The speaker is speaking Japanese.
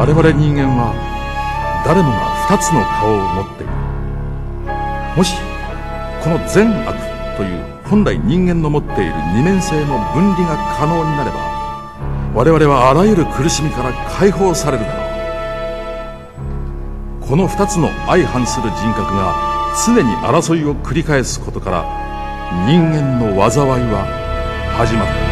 我々人間は誰もが2つの顔を持っている。もしこの善悪という本来人間の持っている二面性の分離が可能になれば我々はあらゆる苦しみから解放されるだろう。この2つの相反する人格が常に争いを繰り返すことから人間の災いは始まった